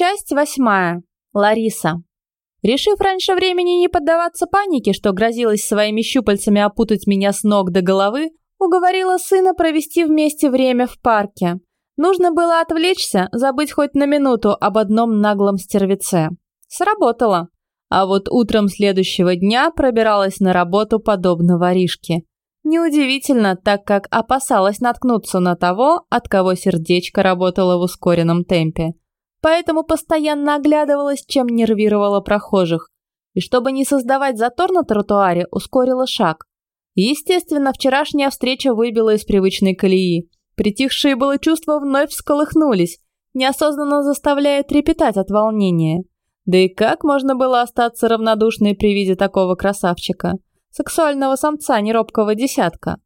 Часть восьмая. Лариса. Решив раньше времени не поддаваться панике, что грозилась своими щупальцами опутать меня с ног до головы, уговорила сына провести вместе время в парке. Нужно было отвлечься, забыть хоть на минуту об одном наглом стервеце. Сработало. А вот утром следующего дня пробиралась на работу подобно воришке. Неудивительно, так как опасалась наткнуться на того, от кого сердечко работало в ускоренном темпе. Поэтому постоянно оглядывалась, чем нервировала прохожих. И чтобы не создавать затор на тротуаре, ускорила шаг. Естественно, вчерашняя встреча выбила из привычной колеи. Притихшие было чувства вновь всколыхнулись, неосознанно заставляя трепетать от волнения. Да и как можно было остаться равнодушной при виде такого красавчика? сексуального самца неробкого десятка.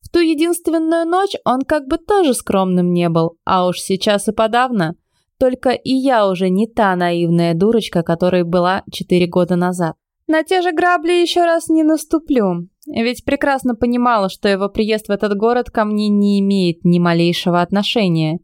В ту единственную ночь он как бы тоже скромным не был, а уж сейчас и подавно. Только и я уже не та наивная дурочка, которой была четыре года назад. На те же грабли еще раз не наступлю, ведь прекрасно понимала, что его приезд в этот город ко мне не имеет ни малейшего отношения.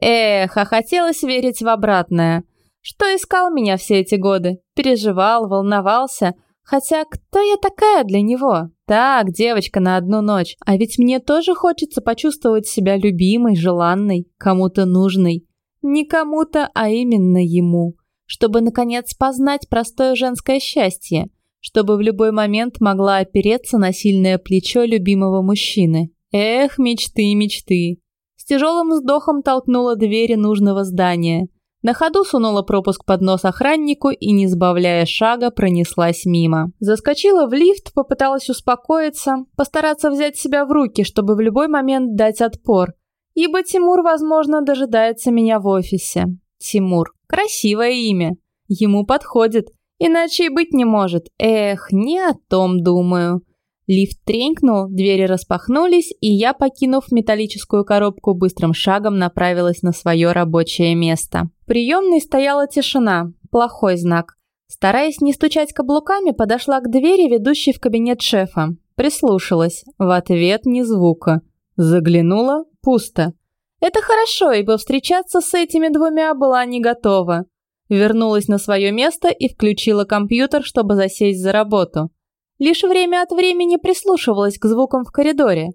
Эх, а хотелось верить в обратное. Что искал меня все эти годы? Переживал, волновался – Хотя кто я такая для него? Так, девочка на одну ночь. А ведь мне тоже хочется почувствовать себя любимой, желанной, кому-то нужной. Не кому-то, а именно ему. Чтобы, наконец, познать простое женское счастье. Чтобы в любой момент могла опереться на сильное плечо любимого мужчины. Эх, мечты, мечты. С тяжелым вздохом толкнула двери нужного здания – на ходу сунула пропуск под нос охраннику и, не сбавляя шага, пронеслась мимо. Заскочила в лифт, попыталась успокоиться, постараться взять себя в руки, чтобы в любой момент дать отпор. Ибо Тимур, возможно, дожидается меня в офисе. Тимур. Красивое имя. Ему подходит. Иначе и быть не может. Эх, не о том думаю. Лифт тренькнул, двери распахнулись, и я, покинув металлическую коробку, быстрым шагом направилась на свое рабочее место. В приемной стояла тишина, плохой знак. Стараясь не стучать каблуками, подошла к двери, ведущей в кабинет шефа. Прислушалась. В ответ ни звука. Заглянула – пусто. Это хорошо, ибо встречаться с этими двумя была не готова. Вернулась на свое место и включила компьютер, чтобы засесть за работу. Лишь время от времени прислушивалась к звукам в коридоре.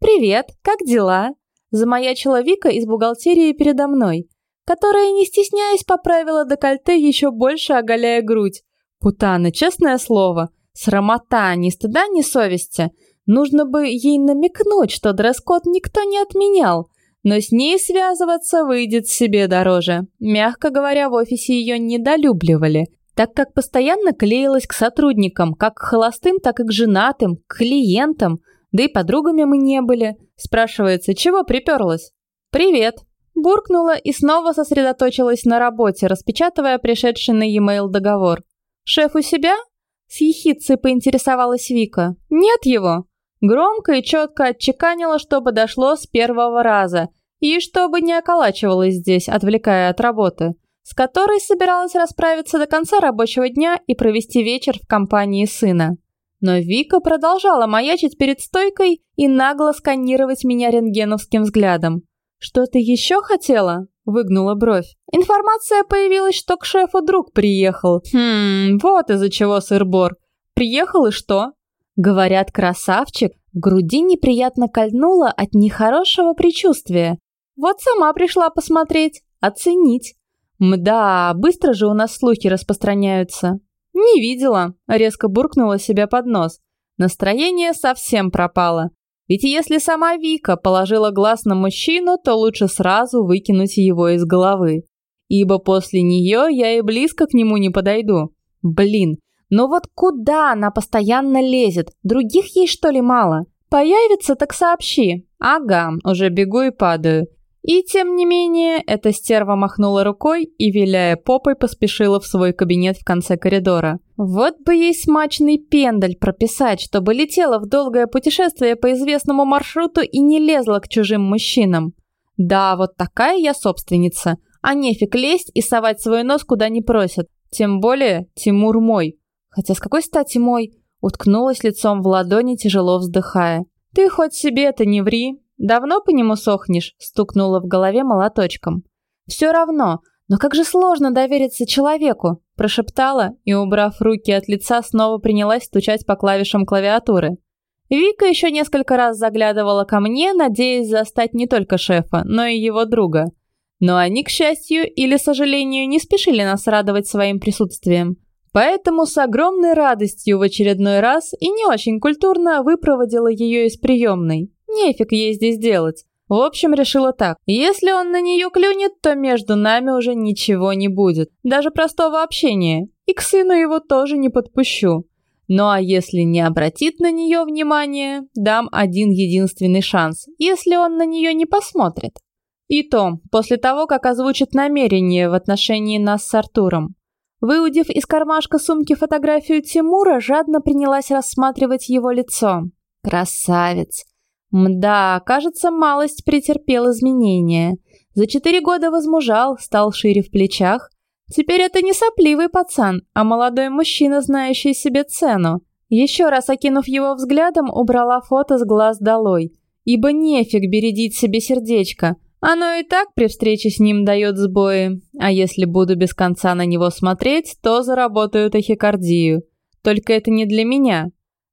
«Привет, как дела?» Замаячила Вика из бухгалтерии передо мной, которая, не стесняясь, поправила декольте, еще больше оголяя грудь. Путана, честное слово, срамота, ни стыда, ни совести. Нужно бы ей намекнуть, что дресс-код никто не отменял, но с ней связываться выйдет себе дороже. Мягко говоря, в офисе ее недолюбливали, так как постоянно клеилась к сотрудникам, как к холостым, так и к женатым, к клиентам, да и подругами мы не были. Спрашивается, чего приперлась? «Привет!» Буркнула и снова сосредоточилась на работе, распечатывая пришедший на e-mail договор. «Шеф у себя?» С ехидцей поинтересовалась Вика. «Нет его!» Громко и четко отчеканила, чтобы дошло с первого раза, и чтобы не околачивалась здесь, отвлекая от работы с которой собиралась расправиться до конца рабочего дня и провести вечер в компании сына. Но Вика продолжала маячить перед стойкой и нагло сканировать меня рентгеновским взглядом. «Что ты еще хотела?» – выгнула бровь. «Информация появилась, что к шефу друг приехал. Хм, вот из-за чего сыр-бор. Приехал и что?» Говорят, красавчик, в груди неприятно кольнуло от нехорошего предчувствия. Вот сама пришла посмотреть, оценить. Мда, быстро же у нас слухи распространяются. Не видела, резко буркнула себя под нос. Настроение совсем пропало. Ведь если сама Вика положила глаз на мужчину, то лучше сразу выкинуть его из головы. Ибо после нее я и близко к нему не подойду. Блин, но вот куда она постоянно лезет? Других ей что ли мало? Появится, так сообщи. Ага, уже бегу и падаю. И тем не менее, эта стерва махнула рукой и, виляя попой, поспешила в свой кабинет в конце коридора. Вот бы ей смачный пендаль прописать, чтобы летела в долгое путешествие по известному маршруту и не лезла к чужим мужчинам. Да, вот такая я собственница, а нефиг лезть и совать свой нос куда не просят. Тем более Тимур мой. Хотя с какой стати мой? Уткнулась лицом в ладони, тяжело вздыхая. Ты хоть себе это не ври, «Давно по нему сохнешь?» – стукнула в голове молоточком. «Все равно, Но как же сложно довериться человеку, прошептала и, убрав руки от лица, снова принялась стучать по клавишам клавиатуры. Вика еще несколько раз заглядывала ко мне, надеясь застать не только шефа, но и его друга. Но они, к счастью или сожалению, не спешили нас радовать своим присутствием. Поэтому с огромной радостью в очередной раз и не очень культурно выпроводила ее из приемной. Нефиг ей здесь делать. В общем, решила так. Если он на нее клюнет, то между нами уже ничего не будет. Даже простого общения. И к сыну его тоже не подпущу. Ну а если не обратит на нее внимание, дам один единственный шанс, если он на нее не посмотрит. И то, после того, как озвучит намерение в отношении нас с Артуром. Выудив из кармашка сумки фотографию Тимура, жадно принялась рассматривать его лицо. Красавец. Мда, кажется, малость претерпел изменения. За четыре года возмужал, стал шире в плечах. Теперь это не сопливый пацан, а молодой мужчина, знающий себе цену. Еще раз окинув его взглядом, убрала фото с глаз долой. Ибо нефиг бередить себе сердечко. Оно и так при встрече с ним дает сбои. А если буду без конца на него смотреть, то заработаю тахикардию. Только это не для меня.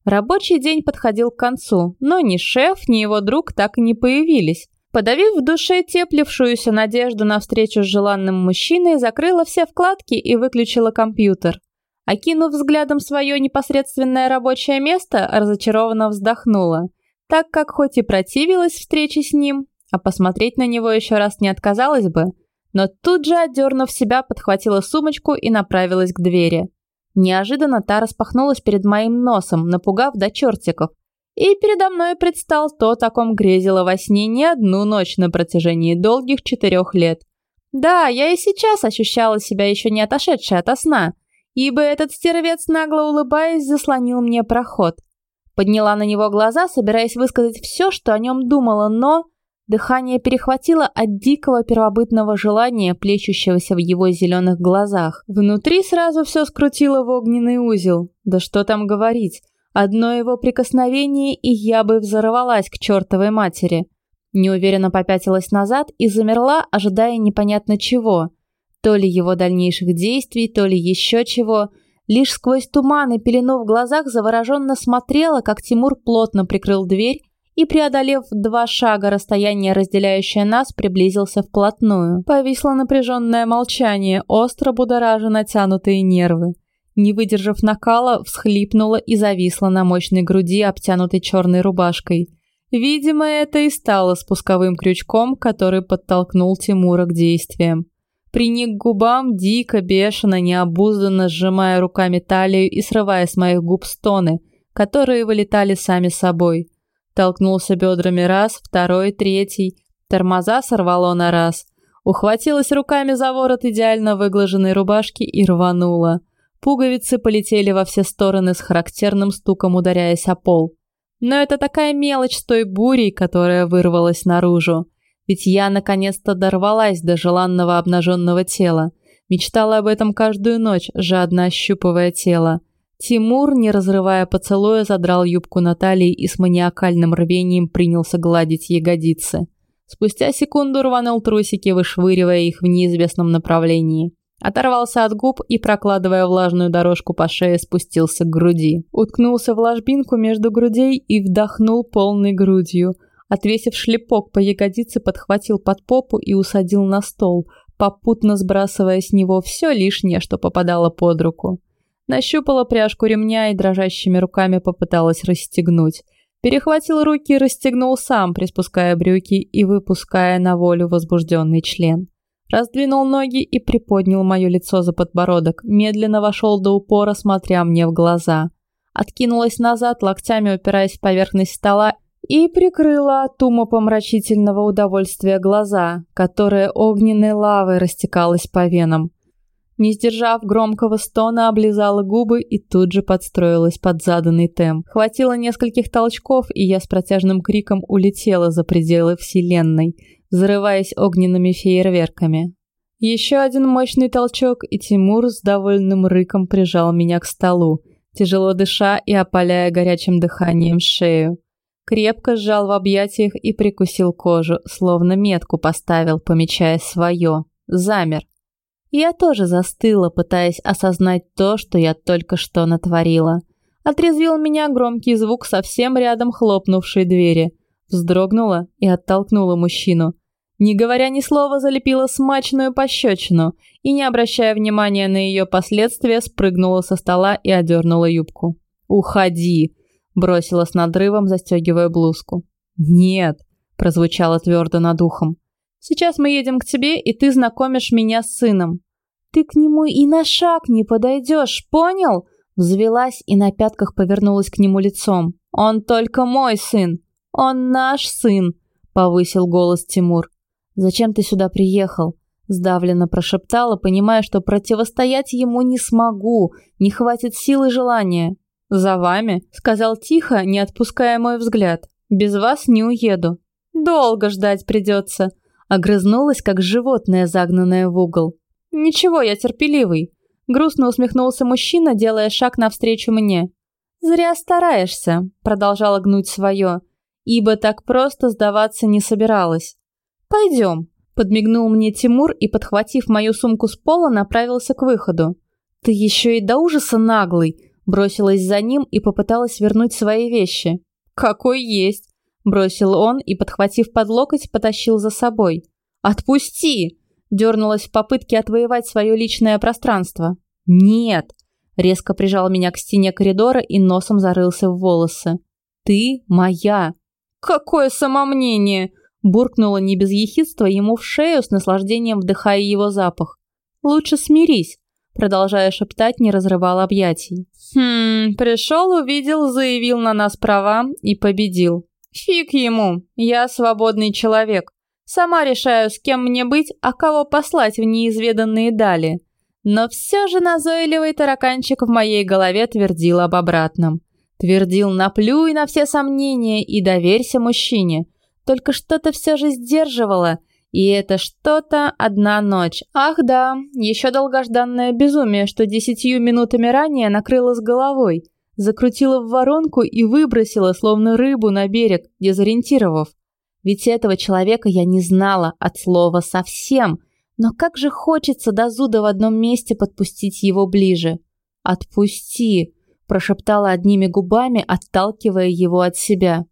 Рабочий день подходил к концу, но ни шеф, ни его друг так и не появились. Подавив в душе теплившуюся надежду на встречу с желанным мужчиной, закрыла все вкладки и выключила компьютер. Окинув взглядом свое непосредственное рабочее место, разочарованно вздохнула, так как хоть и противилась встрече с ним, а посмотреть на него еще раз не отказалась бы, но тут же, отдернув себя, подхватила сумочку и направилась к двери. Неожиданно та распахнулась перед моим носом, напугав до чертиков. И передо мной предстал то, о ком грезила во сне не одну ночь на протяжении долгих четырех лет. Да, я и сейчас ощущала себя еще не отошедшей ото сна, ибо этот стервец, нагло улыбаясь, заслонил мне проход. Подняла на него глаза, собираясь высказать все, что о нем думала, но... Дыхание перехватило от дикого первобытного желания, плещущегося в его зеленых глазах. Внутри сразу все скрутило в огненный узел. Да что там говорить. Одно его прикосновение, и я бы взорвалась к чертовой матери. Неуверенно попятилась назад и замерла, ожидая непонятно чего. То ли его дальнейших действий, то ли еще чего. Лишь сквозь туман и пелену в глазах завороженно смотрела, как Тимур плотно прикрыл дверь и, преодолев два шага расстояние, разделяющее нас, приблизился вплотную. Повисло напряженное молчание, остро будоража натянутые нервы. Не выдержав накала, всхлипнула и зависла на мощной груди, обтянутой черной рубашкой. Видимо, это и стало спусковым крючком, который подтолкнул Тимура к действиям. Приник к губам, дико, бешено, необузданно сжимая руками талию и срывая с моих губ стоны, которые вылетали сами собой. Толкнулся бедрами раз, второй, третий. Тормоза сорвало на раз. Ухватилась руками за ворот идеально выглаженной рубашки и рванула. Пуговицы полетели во все стороны с характерным стуком ударяясь о пол. Но это такая мелочь с той бурей, которая вырвалась наружу. Ведь я наконец-то дорвалась до желанного обнаженного тела. Мечтала об этом каждую ночь, жадно ощупывая тело. Тимур, не разрывая поцелуя, задрал юбку Натальи и с маниакальным рвением принялся гладить ягодицы. Спустя секунду рванул трусики, вышвыривая их в неизвестном направлении. Оторвался от губ и, прокладывая влажную дорожку по шее, спустился к груди. Уткнулся в ложбинку между грудей и вдохнул полной грудью. Отвесив шлепок по ягодице, подхватил под попу и усадил на стол, попутно сбрасывая с него все лишнее, что попадало под руку. Нащупала пряжку ремня и дрожащими руками попыталась расстегнуть. Перехватил руки и расстегнул сам, приспуская брюки и выпуская на волю возбужденный член. Раздвинул ноги и приподнял мое лицо за подбородок, медленно вошел до упора, смотря мне в глаза. Откинулась назад, локтями упираясь в поверхность стола и прикрыла от умопомрачительного удовольствия глаза, которое огненной лавой растекалось по венам. Не сдержав громкого стона, облизала губы и тут же подстроилась под заданный темп. Хватило нескольких толчков, и я с протяжным криком улетела за пределы вселенной, взрываясь огненными фейерверками. Еще один мощный толчок, и Тимур с довольным рыком прижал меня к столу, тяжело дыша и опаляя горячим дыханием шею. Крепко сжал в объятиях и прикусил кожу, словно метку поставил, помечая свое. Замер. Я тоже застыла, пытаясь осознать то, что я только что натворила. Отрезвил меня громкий звук совсем рядом хлопнувшей двери. Вздрогнула и оттолкнула мужчину. Не говоря ни слова, залепила смачную пощечину и, не обращая внимания на ее последствия, спрыгнула со стола и одернула юбку. «Уходи!» – бросила с надрывом, застегивая блузку. «Нет!» – прозвучало твердо над ухом. «Сейчас мы едем к тебе, и ты знакомишь меня с сыном». «Ты к нему и на шаг не подойдешь, понял?» Взвелась и на пятках повернулась к нему лицом. «Он только мой сын! Он наш сын!» – повысил голос Тимур. «Зачем ты сюда приехал?» Сдавленно прошептала, понимая, что противостоять ему не смогу, не хватит сил и желания. «За вами», — сказал тихо, не отпуская мой взгляд. «Без вас не уеду». «Долго ждать придется», — огрызнулась, как животное, загнанное в угол. «Ничего, я терпеливый», — грустно усмехнулся мужчина, делая шаг навстречу мне. «Зря стараешься», — продолжала гнуть свое, ибо так просто сдаваться не собиралась. «Пойдем», – подмигнул мне Тимур и, подхватив мою сумку с пола, направился к выходу. «Ты еще и до ужаса наглый», – бросилась за ним и попыталась вернуть свои вещи. «Какой есть», – бросил он и, подхватив под локоть, потащил за собой. «Отпусти!» – дернулась в попытке отвоевать свое личное пространство. «Нет!» – резко прижал меня к стене коридора и носом зарылся в волосы. «Ты моя!» «Какое самомнение!» Буркнула не без ехидства ему в шею с наслаждением вдыхая его запах. «Лучше смирись», продолжая шептать, не разрывал объятий. «Хм, пришел, увидел, заявил на нас права и победил. Фиг ему, я свободный человек. Сама решаю, с кем мне быть, а кого послать в неизведанные дали». Но все же назойливый тараканчик в моей голове твердил об обратном. Твердил наплюй на все сомнения и доверься мужчине – только что-то все же сдерживало, и это что-то одна ночь. Ах да, еще долгожданное безумие, что десятью минутами ранее накрыло с головой, закрутило в воронку и выбросило, словно рыбу, на берег, дезориентировав. Ведь этого человека я не знала от слова совсем, но как же хочется до зуда в одном месте подпустить его ближе. «Отпусти!» – прошептала одними губами, отталкивая его от себя.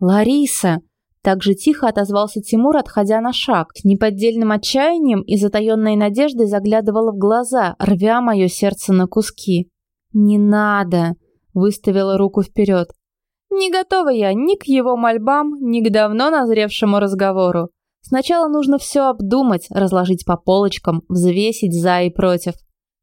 «Лариса!» Так же тихо отозвался Тимур, отходя на шаг. С неподдельным отчаянием и затаенной надеждой заглядывала в глаза, рвя мое сердце на куски. «Не надо!» – выставила руку вперед. «Не готова я ни к его мольбам, ни к давно назревшему разговору. Сначала нужно все обдумать, разложить по полочкам, взвесить за и против.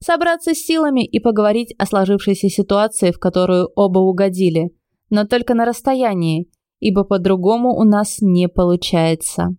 Собраться с силами и поговорить о сложившейся ситуации, в которую оба угодили. Но только на расстоянии – ибо по-другому у нас не получается.